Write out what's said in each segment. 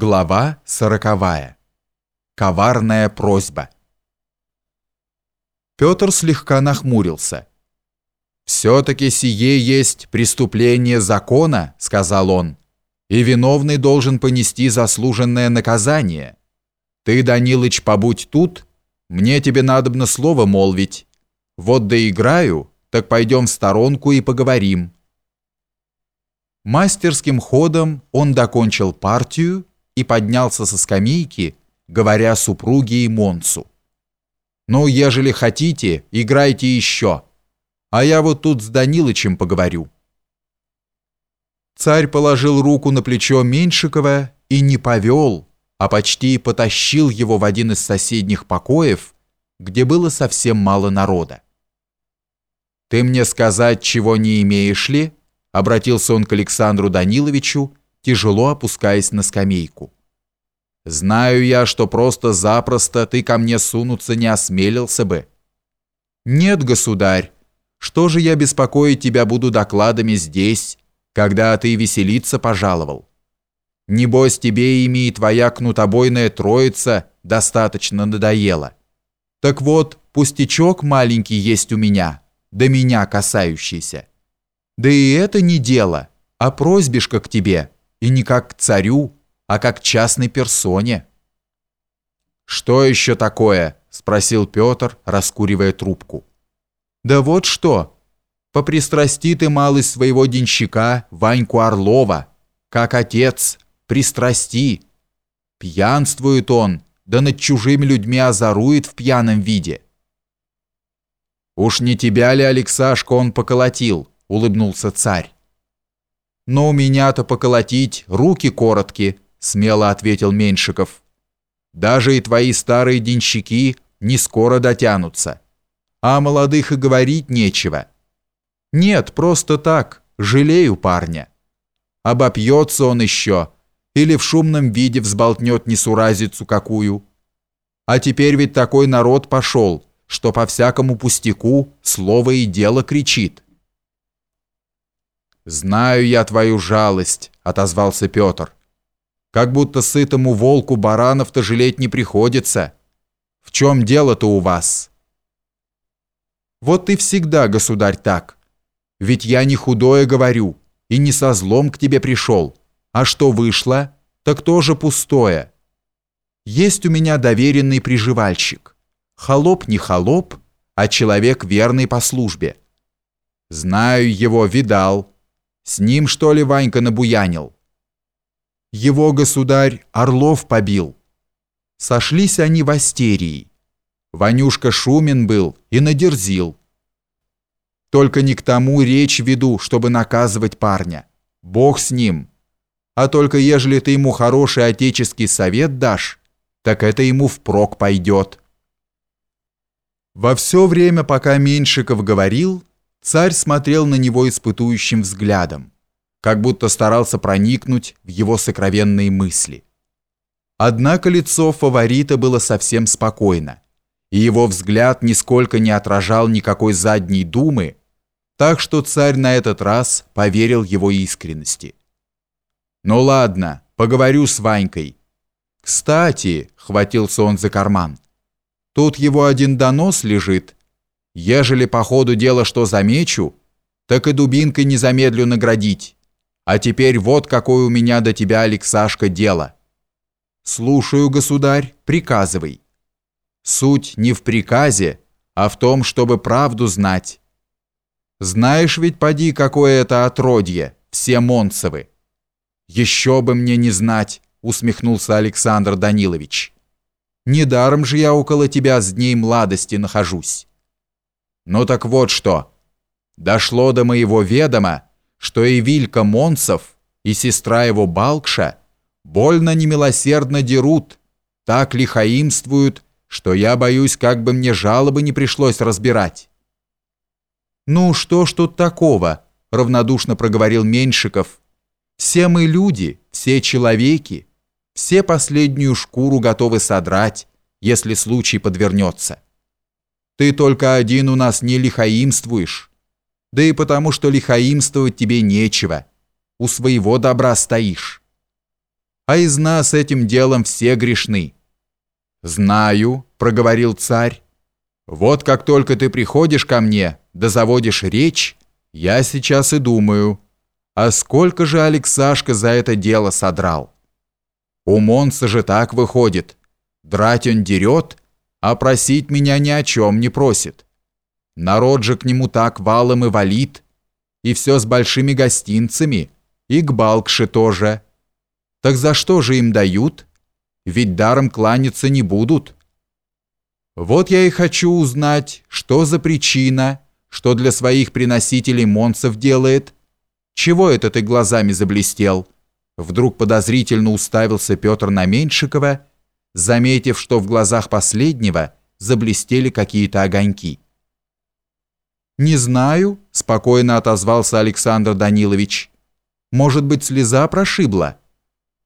Глава сороковая. Коварная просьба. Петр слегка нахмурился. «Все-таки сие есть преступление закона», — сказал он, «и виновный должен понести заслуженное наказание. Ты, Данилыч, побудь тут, мне тебе надобно слово молвить. Вот доиграю, так пойдем в сторонку и поговорим». Мастерским ходом он докончил партию и поднялся со скамейки, говоря супруге и Монсу. «Ну, ежели хотите, играйте еще, а я вот тут с Данилычем поговорю». Царь положил руку на плечо Меньшикова и не повел, а почти потащил его в один из соседних покоев, где было совсем мало народа. «Ты мне сказать, чего не имеешь ли?» обратился он к Александру Даниловичу, тяжело опускаясь на скамейку. «Знаю я, что просто-запросто ты ко мне сунуться не осмелился бы». «Нет, государь, что же я беспокоить тебя буду докладами здесь, когда ты веселиться пожаловал? Небось, тебе ими и твоя кнутобойная троица достаточно надоела. Так вот, пустячок маленький есть у меня, до меня касающийся. Да и это не дело, а просьбишка к тебе, и не как царю, а как частной персоне. «Что еще такое?» – спросил Петр, раскуривая трубку. «Да вот что. Попристрасти ты, малый, своего денщика, Ваньку Орлова, как отец, пристрасти. Пьянствует он, да над чужими людьми озорует в пьяном виде». «Уж не тебя ли, Алексашка, он поколотил?» – улыбнулся царь. «Но у меня-то поколотить руки короткие», смело ответил Меньшиков. Даже и твои старые денщики не скоро дотянутся. А молодых и говорить нечего. Нет, просто так, жалею парня. Обопьется он еще, или в шумном виде взболтнет несуразицу какую. А теперь ведь такой народ пошел, что по всякому пустяку слово и дело кричит. «Знаю я твою жалость», — отозвался Петр. Как будто сытому волку баранов-то жалеть не приходится. В чем дело-то у вас? Вот ты всегда, государь, так. Ведь я не худое говорю и не со злом к тебе пришел. А что вышло, так тоже пустое. Есть у меня доверенный приживальщик. Холоп не холоп, а человек верный по службе. Знаю его, видал. С ним, что ли, Ванька набуянил? его государь Орлов побил. Сошлись они в астерии. Ванюшка шумен был и надерзил. Только не к тому речь веду, чтобы наказывать парня. Бог с ним. А только ежели ты ему хороший отеческий совет дашь, так это ему впрок пойдет. Во все время, пока Меньшиков говорил, царь смотрел на него испытующим взглядом как будто старался проникнуть в его сокровенные мысли. Однако лицо фаворита было совсем спокойно, и его взгляд нисколько не отражал никакой задней думы, так что царь на этот раз поверил его искренности. «Ну ладно, поговорю с Ванькой». «Кстати», — хватился он за карман, — «тут его один донос лежит. Ежели по ходу дела что замечу, так и дубинкой не замедлю наградить». А теперь вот какое у меня до тебя, Алексашка, дело. Слушаю, государь, приказывай. Суть не в приказе, а в том, чтобы правду знать. Знаешь ведь, поди, какое это отродье, все Монцевы. Еще бы мне не знать, усмехнулся Александр Данилович. Недаром же я около тебя с дней младости нахожусь. Ну так вот что. Дошло до моего ведома, что и Вилька Монцев, и сестра его Балкша больно немилосердно дерут, так лихаимствуют, что я боюсь, как бы мне жалобы не пришлось разбирать. «Ну, что ж тут такого?» — равнодушно проговорил Меньшиков. «Все мы люди, все человеки, все последнюю шкуру готовы содрать, если случай подвернется. Ты только один у нас не лихаимствуешь, да и потому, что лихаимствовать тебе нечего. У своего добра стоишь. а из нас этим делом все грешны». «Знаю», — проговорил царь. «Вот как только ты приходишь ко мне, да заводишь речь, я сейчас и думаю, а сколько же Алексашка за это дело содрал? У Монса же так выходит. Драть он дерет, а просить меня ни о чем не просит. Народ же к нему так валом и валит, и все с большими гостинцами, и к Балкше тоже. Так за что же им дают? Ведь даром кланяться не будут. Вот я и хочу узнать, что за причина, что для своих приносителей Монсов делает. Чего это ты глазами заблестел? Вдруг подозрительно уставился Петр на Меньшикова, заметив, что в глазах последнего заблестели какие-то огоньки. «Не знаю», — спокойно отозвался Александр Данилович. «Может быть, слеза прошибла?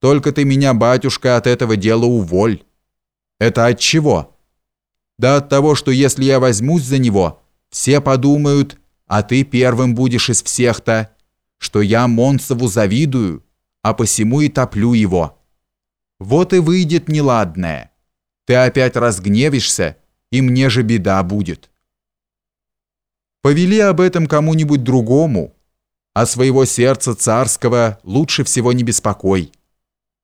Только ты меня, батюшка, от этого дела уволь». «Это от чего?» «Да от того, что если я возьмусь за него, все подумают, а ты первым будешь из всех-то, что я Монцеву завидую, а посему и топлю его. Вот и выйдет неладное. Ты опять разгневишься, и мне же беда будет». Повели об этом кому-нибудь другому, а своего сердца царского лучше всего не беспокой.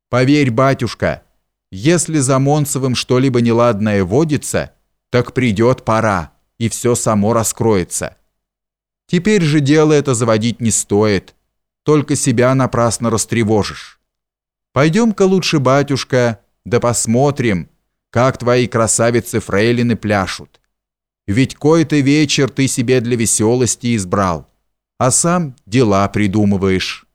Поверь, батюшка, если за Монцевым что-либо неладное водится, так придет пора, и все само раскроется. Теперь же дело это заводить не стоит, только себя напрасно растревожишь. Пойдем-ка лучше, батюшка, да посмотрим, как твои красавицы-фрейлины пляшут. Ведь кой-то вечер ты себе для веселости избрал, а сам дела придумываешь».